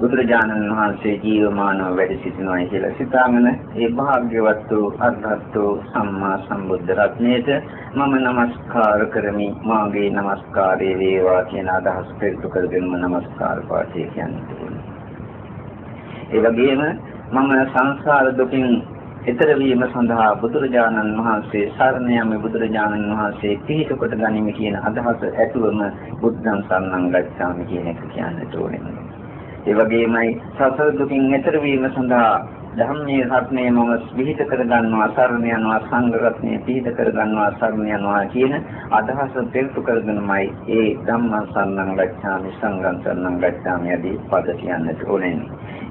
බුදුරජාණන් වහන්සේ ජීවමානව වැඩ සිටිනවා කියලා සිතාගෙන ඒ භාග්‍යවත් වූ අර්ථවත් වූ සම්මා සම්බුද්ධ රත්නයට මම নমස්කාර කරමි මාගේ নমස්කාරය වේවා කියන අදහස් පෙරතු කරගෙනම নমස්කාර පාඨය කියන්නේ. ඒ වගේම මම සංසාර දුකින් එතර වීම සඳහා බුදුරජාණන් වහන්සේ සරණ යමි බුදුරජාණන් වහන්සේ පිහිට කොට ගනිමි කියන අදහස ඇතුවම බුද්ධං සරණං ගච්ඡාමි කියන එක කියන්නට ඕනේ. ඒ වගේමයි සසර දුකින් එතර වීම සඳහා ධම්මයේ රත්නය මම විහිද කර ගන්නවා සරණ යනවා සංඝ රත්නය විහිද කර ගන්නවා සරණ යනවා කියන අදහස පෙරට කරගෙනමයි ඒ ධම්ම සරණං ගච්ඡාමි සංඝං සරණං ගච්ඡාමි ආදී පද කියන්නට ඕනේ.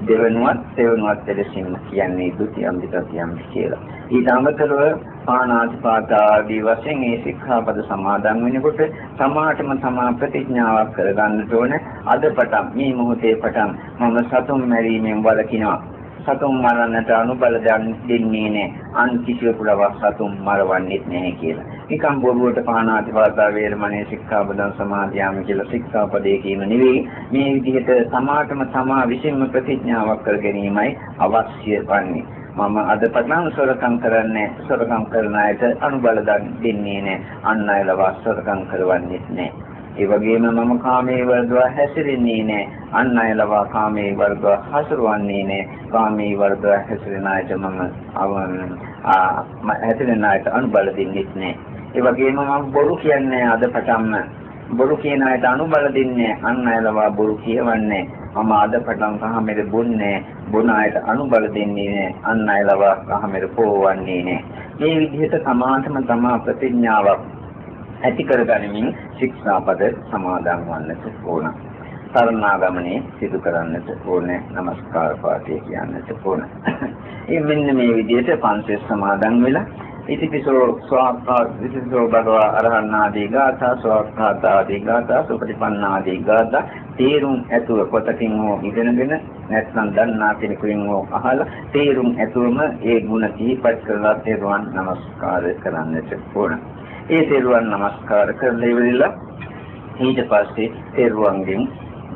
දෙවනුවත් තෙවනුවත් දෙලසින් කියන්නේ ဒုတိ යම් විතතියම් කියලා. ඊට අමතරව පාණාතිපාත ආදී වශයෙන් මේ ශික්ෂාපද සමාදන් වෙනකොට සමාහටම තමා ප්‍රතිඥාවක් කරගන්නට ඕනේ. අද පටන් මේ මොහොතේ පටන් මම සතුන් මැරීමෙන් වළකිනවා. සතුන් මරන්නට අනුබල දෙන්නේ නැහැ. අන් කිසිවෙකුට සතුන් මරවන්නේත් නැහැ කියලා. නිකම් බොරුවට පාණාතිපාත වේරමණී ශික්ෂාපදං සමාදියාම කියලා ශික්ෂාපදේ කියන නෙවෙයි. මේ විදිහට සමාහටම තමා විසින්ම ප්‍රතිඥාවක් කර ගැනීමයි අවශ්‍ය වන්නේ. මම අද පටන් සොරකම් කරන්නේ සොරකම් කරන අයට අනුබල දෙන්නේ නැහැ. අන් අය ලවා සොරකම් කරවන්නේ නැහැ. ඒ වගේම මම කාමයේ වර්ධව හැසිරෙන්නේ නැහැ. අන් අය ලවා කාමයේ වර්ධව හසුරවන්නේ නැහැ. කාමයේ වර්ධව හැසිරෙන අයට මම හැසිරෙන අයට අනුබල දෙන්නේ නැහැ. ඒ වගේම මම බොරු කියන්නේ අද පටන්ම බොරු කියන අයට අනුබල දෙන්නේ අන් අය ලවා බොරු කියවන්නේ මම අද පටන් කහමෙර බොන්නේ බොන අයට අනුබල දෙන්නේ නැහැ අන් අය ලවා කහමෙර පෝවන්නේ නැහැ මේ විදිහට සමාතම තමා ප්‍රතිඥාවක් ඇති කරගනිමින් ශික්ෂාපද සමාදන් වන්නට ඕන. සරණාගමනේ සිදු කරන්නට ඕනේ. নমස්කාර පාඨය කියන්නට ඕන. මේ මෙන්න මේ විදිහට පංචශීල සමාදන් වෙලා ඉතිපිසෝ ස්වාක්ඛා විසිසෝ භගවා අරහන් ආදී ගාථා ස්වාක්ඛාත ආදී ගාථා සුපටිපන්න ආදී ගාථා තේරුම් ඇතුව පොතකින් හෝ ඉගෙනගෙන නැත්නම් දන්නා කෙනෙකුෙන් ඕක අහලා තේරුම් ඇතුවම ඒ ಗುಣ සිහිපත් කරලා තෙරුවන් নমස්කාර කරන්නට ඕන. ඒ තෙරුවන් নমස්කාර කරලා ඉවරලා ඊට පස්සේ තෙරුවන්ගෙන්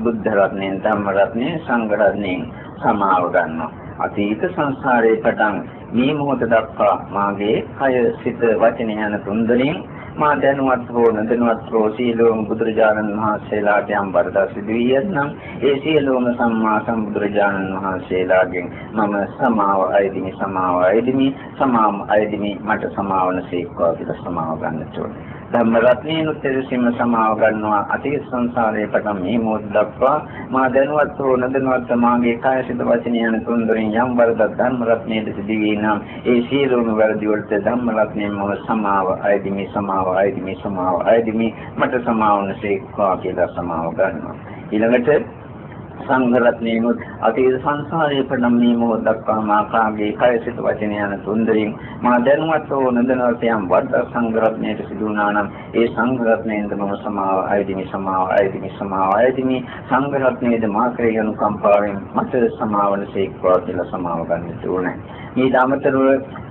බුද්ධ රත්නයෙන් ධම්ම රත්නයෙන් සංඝ රත්නයෙන් සමාව ගන්නවා. අතීත සංසාරේ පටන් මේ මොහොත දක්වා මාගේ කය සිත වචන යන තුන්දෙනින් මා දැනුවත් හෝ නොදැනුවත් හෝ සීලෝම බුදුරජාණන් වහන්සේලාට යම් වරදක් සිදු වී ඇතනම් ඒ සියලුම සම්මා සම්බුදුරජාණන් වහන්සේලාගෙන් මම සමාව අයදිමි සමාව අයදිමි සමාම අයදිමි මට සමාවන සීක්වා කියලා සමාව ගන්නට ඕනේ. ධම්ම රත්නේනුත් එලෙසින්ම සමාව ගන්නවා. අතීත සංසාරයේ පටන් මේ මොහොත දක්වා මා දැනුවත් හෝ නොදැනුවත් මාගේ කාය සිත වචන යන තුන්දරින් යම් වරදක් ධම්ම රත්නයේ සිදුවී නම් ඒ සියලුම වැරදි වලට ධම්ම රත්නයෙන් මම සමාව අයදිමි සමාව අයදිමි සමාව අයදිමි මට සමාවනසේක්වා කියලා සමාව ගන්නවා. ඊළඟට සංඝ රත්නයනොත් අතීත සංසාරයේ පදම් මේ මොහොත දක්වා මා කාගේ කය සිත වචන යන තුන්දරින් මා දැනුවත් හෝ නොදැනුවත් යම් වර්ධ සංඝ රත්නයට සිදු වුණා නම් ඒ සංඝ රත්නයෙන්ද මම සමාව අයදිමි සමාව අයදිමි සමාව අයදිමි සංඝ රත්නයේද මා කෙරෙහි අනුකම්පාවෙන් මට සමාවන සේක්වා කියලා සමාව ගන්නට ඕනේ. මේ දාමතරව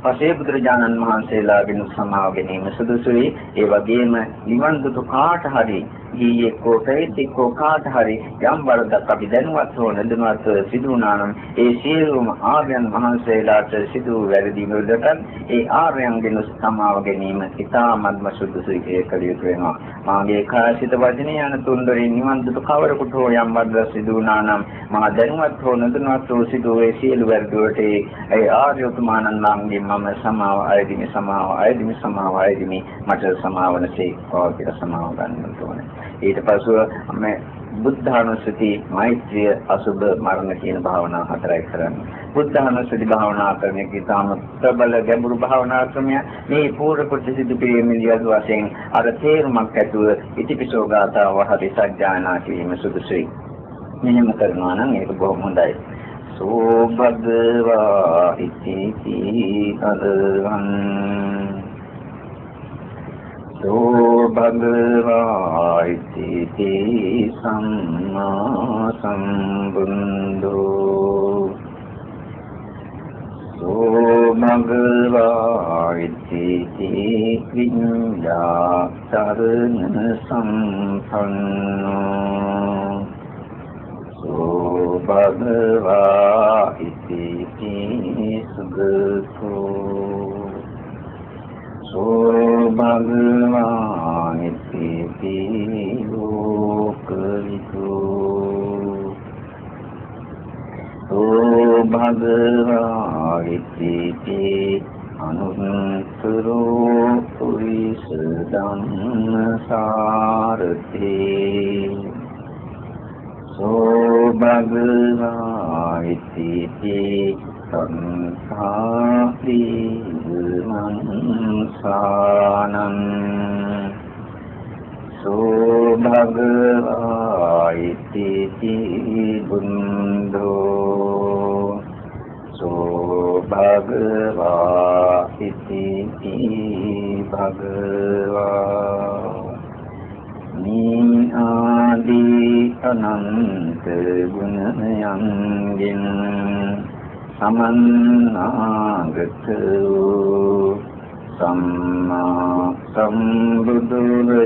පසේ බුදුරජාණන් වහන්සේලාගෙන් සමාව ගැනීම සුදුසුයි. ඒ වගේම නිවන් දුක කාට හරි ගීයේකෝ පැවිද්දෙකෝ කාට හරි යම් වරදක් අපි දැනුවත් හෝ නැදනුවත් සිදු වුණා නම් ඒ සියලුම ආර්යයන් වහන්සේලාට සිදු වැරදි වලට ඒ ආර්යයන්ගෙන් සමාව ගැනීම ඉතාමත්ම සුදුසුයි කියලා යුතු වෙනවා. මාගේ කාසිත වචනේ යන තුන්දරින් නිවන් දුක කවරකට හෝ යම් වරදක් සිදු වුණා නම් මා දැනුවත් හෝ නැදනුවත් හෝ සිදු වේ සියලු වැරදි වලට ඒ ආර්ය උතුමාණන්ලාගෙන් මම සමාව අයදිමි සමාව අයදිමි සමාව අයදිමි මට සමාවනසේ කියලා සමාව ගන්න ඕනේ. ඊට පස්ව මේ බුද්ධානුස්සති මෛත්‍රිය අසුබ මරණ කියන භාවනා හතරයි කරන්නේ. බුද්ධානුස්සති භාවනා කරන එක ඉතාම ප්‍රබල ගැඹුරු භාවනා ක්‍රමය. මේ පූර්ව කොට සිදු පිළිමේ වශයෙන් අර තේරුමක් ඇතුව ඉතිපිසෝ ගාථාව හරි සත්‍යයනා කිරීම සුදුසුයි. මෙහෙම කරනවා නම් ඒක බොහොම හොඳයි. සෝ භගවා ඉති අදවන් සෝ භගවා ඉති සම්මා සම්බුද්ධෝ සෝ භගවා ඉති විඤ්ඤා සරණ සම්පන්නෝ සෝ භගවා ඉති සුගතෝ සෝ භගවා ඉති ලෝකවිදෝ සෝ භගවා ඉති අනුත්තරෝ පුරිස ධම්මසාරතේ සෝ භගවා ඉති සංඛාති මංසානං සෝ භගවා ඉති බුද්ධෝ සෝ භගවා ඉති භගවා මේ ආදී අනන්ත ගුණයන්ගෙන් සමන්නාගත වූ සම්මා සම්බුදුරජාණන්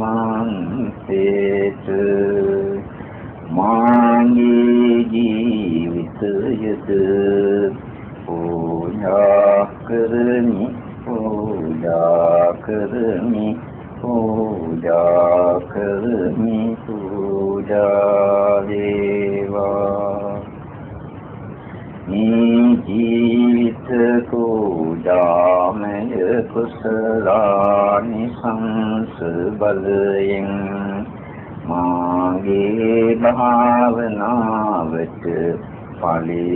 වහන්සේට මාගේ ජීවිතයද පූජා කරමි පූජා කරමි පූජා කරමි.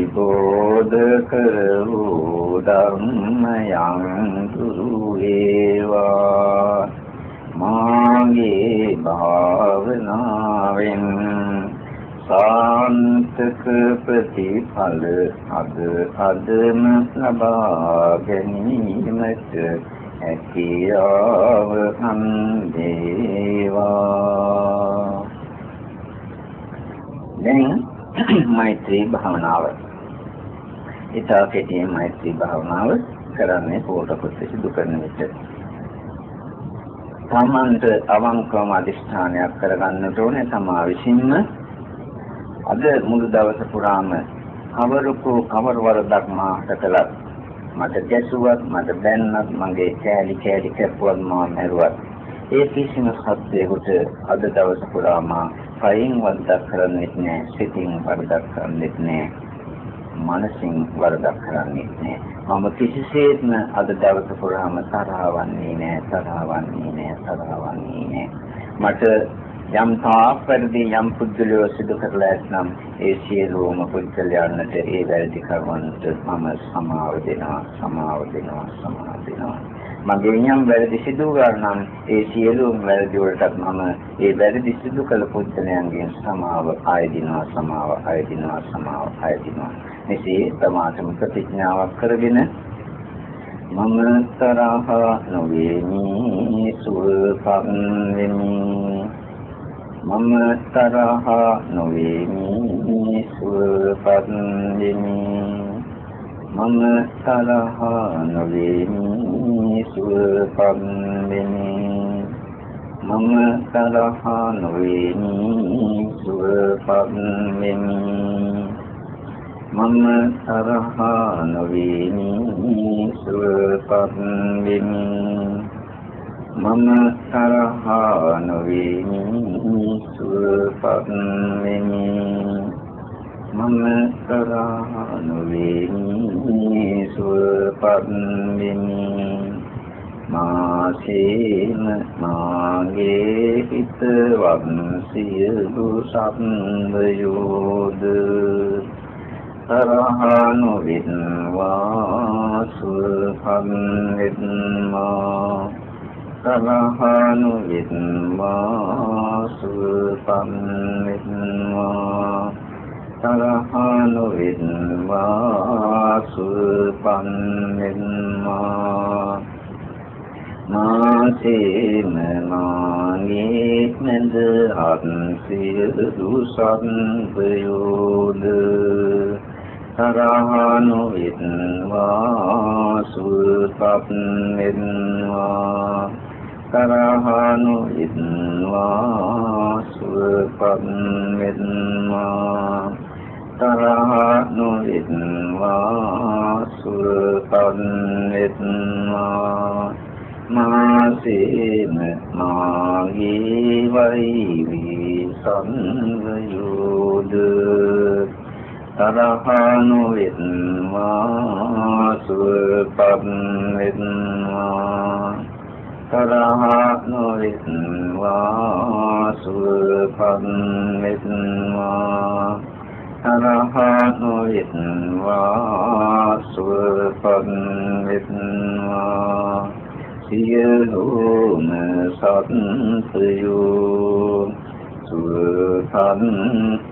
පලිබෝධ කරවූ ධර්මයන් දුරු වේවා මාගේ භාවනාවෙන් සාන්තක ප්‍රතිඵල අද අදම ලබා ගැනීමට හැකියාව හම්දේවා දැන් මෛත්‍රී භාවනාව ඊට කෙටියෙන් මෛත්‍රී භාවනාව කරන්නේ පොත කොට සිදු කරන විට. තමන්ට අවංකවම අදිෂ්ඨානයක් කරගන්නට ඕනේ තමා විසින්ම. අද මුළු දවස පුරාම කවරකෝ කවර වරදක් මාට කළත් මට ගැසුවත් මට බැන්නත් මගේ කෑලි කෑලි කැපුවත් මා මැරුවත් ඒ කිසිම සත්‍යයකට අද දවස පුරාම කයින් වරදක් කරන්නේත් නෑ සිතින් වරදක් කරන්නේත් නෑ. මනසින් වරදක් කරන්නේත් නෑ මම කිසිසේත්ම අද දවස පුරාම තරහවන්නේ නෑ තරහවන්නේ නෑ තරහවන්නේ නෑ මට යම් තාක් වැඩි යම් පුද්ගලයෝ සිදු කරලා ඇතනම් ඒ සියලුම පුද්ගලයන්ට ඒ වැරදි කර්මන්ට මම සමාව දෙනවා සමාව දෙනවා සමාව දෙනවා. මගේ යම් වැරදි සිදු කරනම් ඒ සියලුම වැරදි වලටත් මම ඒ වැරදි සිදු කළ පුද්ගලයන්ගෙන් සමාව ආයදිනවා සමාව ආයදිනවා සමාව ආයදිනවා මෙසේ තමාටම ප්‍රතිඥාවක් කරගෙන මම තරහ නොවේමි සුවපත් වෙමි. මම තරහ නොවේමි සුවපත් වෙමි. මම තරහ නොවේමි සුවපත් වෙමි. මම තරහ නොවේමි සුවපත් වෙමි. මම තරහ නොවේමි සුවපත් වෙමි මම තරහ නොවේමි සුවපත් වෙමි මම තරහ නොවේමි සුවපත් වෙමි මාසේන මාගේ හිතවත් සියලු සම්බයෝද තරහනු විද්වා සුල්පන් විද්මා තරහනු විද්වා සුල්පන් විද්මා තරහනු විද්වා සුල්පන් විද්මා මාසේම මාගේ මැද අත් සියලු සත්වයෝද තරහනු විද්වා සුල්පත් වෙද්වා තරහනු ඉන්වා සුවපත් වෙත්වා තරහනු ඉන්වා සුවපත් වෙත්වා මාසේන මාගේ වෛරී සංගයෝද තරහනු වෙත්වා සුවපත් වෙත්වා තරහ නොවෙත්වා සුවපත් වෙත්වා තරහ නොවෙත්වා සුවපත් වෙත්වා සියලුම සත්ත්වයෝ සුවපත්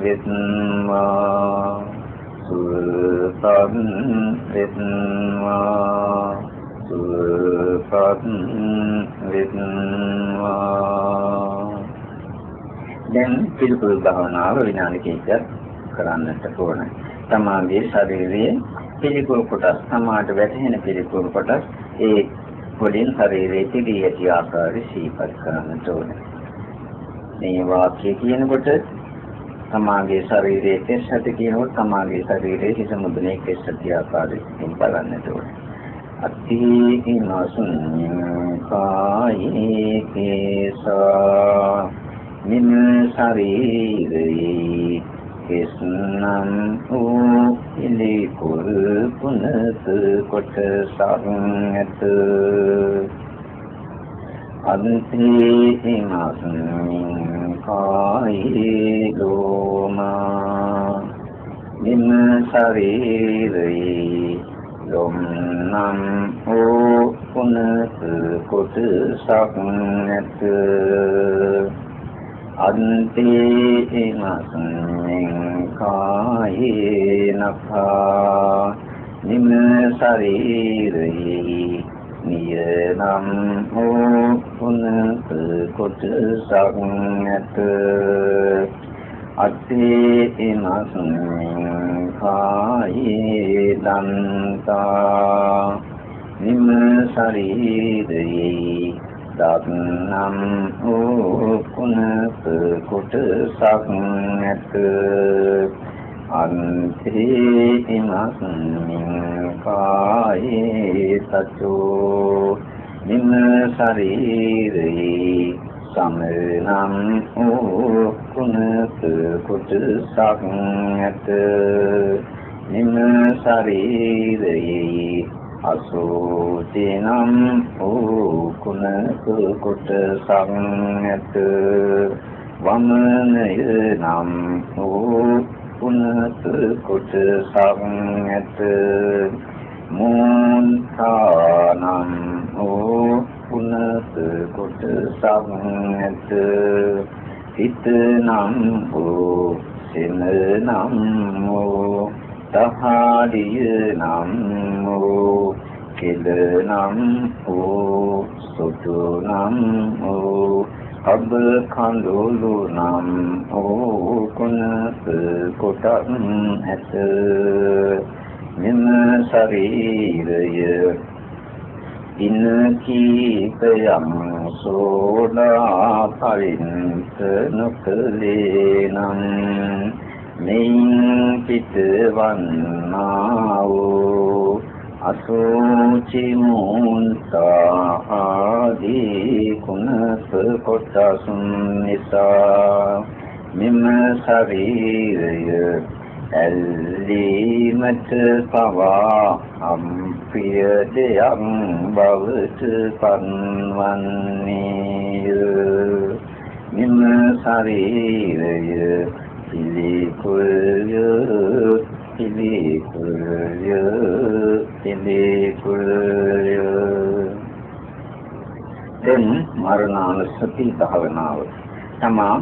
වෙත්වා සුවපත් වෙත්වා සුවපත් වෙත්වා දැන් පිළිපොල් භාවනාව විනාඩි කිහිපයක් කරන්නට ඕන. තමාගේ ශරීරයේ පිළිපොල් කොටස් තමාට වැටහෙන පිළිපොල් කොටස් ඒ වලින් ශරීරයේ තිබී ඇති ආකාරය සිහිපත් කරන්නට ඕන. මේ වාක්‍ය කියනකොට තමාගේ ශරීරයේ කෙස් ඇති කියනකොට තමාගේ ශරීරයේ හිස මුදුනේ කෙස් ඇති ආකාරයෙන් බලන්නට ඕන. අත්ථීනසුඤ්ඤං කායේ කේසා මින් ශරීරේ කෙස්නම් වූ ඉලි කුල් පුනත කොට සාගත අන්තිමසුඤ්ඤං කායේ ලෝමා මින් ශරීරේ ලොම්නම් ඕ පුනත කොටසක් නැත. අන්තිමස්මින් කායේ නඛා නිම ශරීරේ නියනම් ඕ පුනත කොටසක් නැත අත්තේ ඉමස්මින් කායේ දන්තා නිම ශරීරේ දත්නම් උකුණක කුටසක් නැත අන්තේ ඉමස්මින් කායේ සචෝ නිම ශරීරේ සමනම් උකුණක කුටසක් නැත නිම ශරීරේ අසෝචිනම් උකුණක කුටසක් නැත වමනය නම් උකුණක කුටසක් නැත මුන්තානම් උකුණක කුටසක් නැත හිත නම් වූ සින නම් වූ තහාදිය නම් වූ කෙල නම් වූ සුතු නම් වූ අබ කඳුළු නම් වූ කුණක කොටක් ඇත. මෙම ශරීරය. ඉන කීපයම් සෝලා පරින්ත නොකලේ නම් මෙයින් පිටවන්නා වූ අසෝචි මුන්තා ආදී කුණප කොටසුන් නිසා මෙම ශරීරය ඇල්ලීමට පවා අම්පිය දෙයක් බවට පන්වන්නේය. මෙම ශරීරය පිළිකුල්ය පිළිකුල්ය පිළිකුල්ය. දැන් මරණානුස්සති භාවනාව. තමා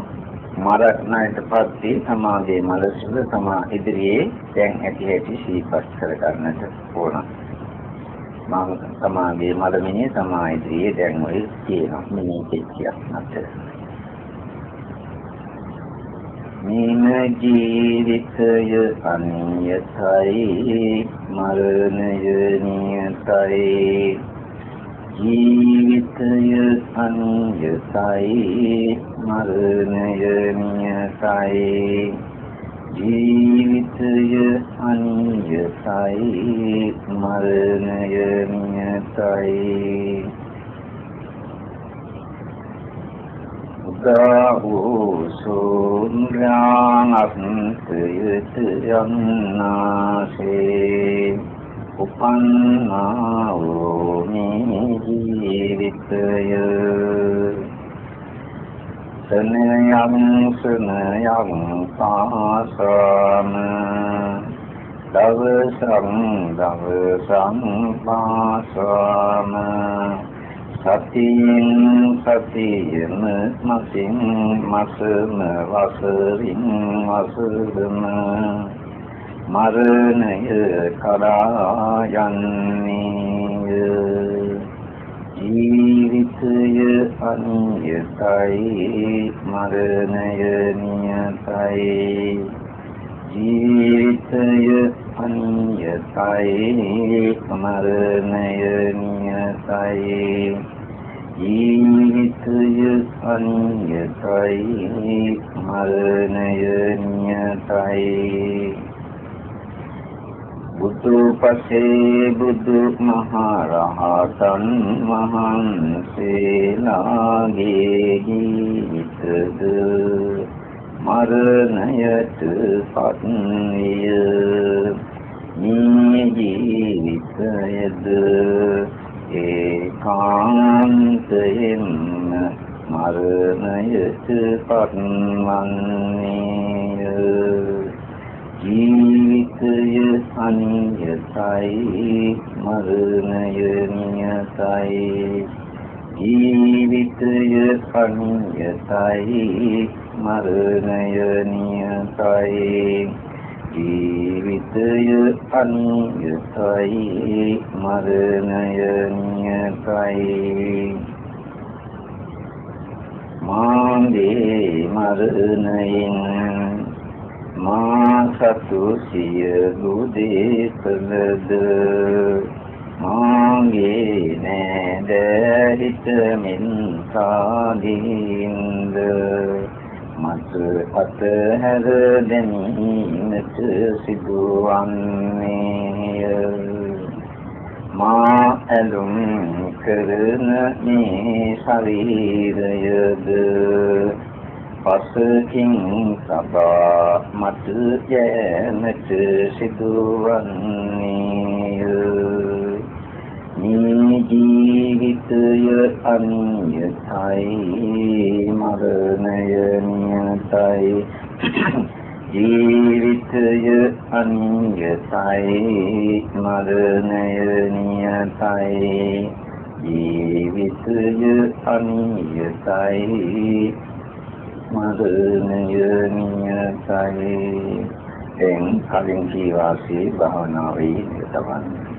මරණයට පස්සේ සමාධියේ මලසුල තමා ඉදිරියේ දැන් ඇති ඇති සීපත් කර ගන්නට ඕන. මම සමාධියේ මලමිනේ තමා ඉදිරියේ දැන් ඔය කියනවා මිනේ කිච්චියක් නැතර. මේන ජීවිතය අනියතයි මරණය නියතයි ජීවිතය අනියතයි මරණය නියතයි. ජීවිතය අනියතයි මරණය නියතයි. උදාවෝ සෝන්්‍රානත්යත යන්නාසේ. උපන්නා වූ මේ ජීවිතය සනයම් සනයම් පාසම දවසං දවසං පාසම සතියෙන් සතියෙන් මසින් මසම වසරින් වසරම මරණය කරා යන්නේ ජීවිතය අනියතයි මරණය නියතයි. ජීවිතය අනියතයි මරණය නියතයි. ජීවිතය අනියතයි මරණය නියතයි. බුදු පසේ බුදු මහරහතන් වහන්සේලාගේ ජීවිතද මරණයට පත්විය මේ ජීවිතයද ඒකාන්තයෙන්ම මරණයට පත්වන්නේ ජීවිතය අනියතයි මරණය නියතයි. ජීවිතය අනියතයි මරණය නියතයි. ජීවිතය අනියතයි මරණය නියතයි. මාගේ මරණයෙන් මා සතු සියලු දේ කළද මාගේ නෑද හිතමින් සාදීන්ද මත අත හැර දැමීමට සිදුවන්නේ මා ඇලුම් කරන මේ ශරීරයද පසකින් සබා මත යෑමට සිදුවන්නේ මේ ජීවිතය අනියතයි මරණය නියතයි. ජීවිතය අනියතයි මරණය නියතයි. ජීවිතය අනියතයි මරණය නියතයි එන් කලින් කී වාසේ භාවනාවේ නිරතවන්නේ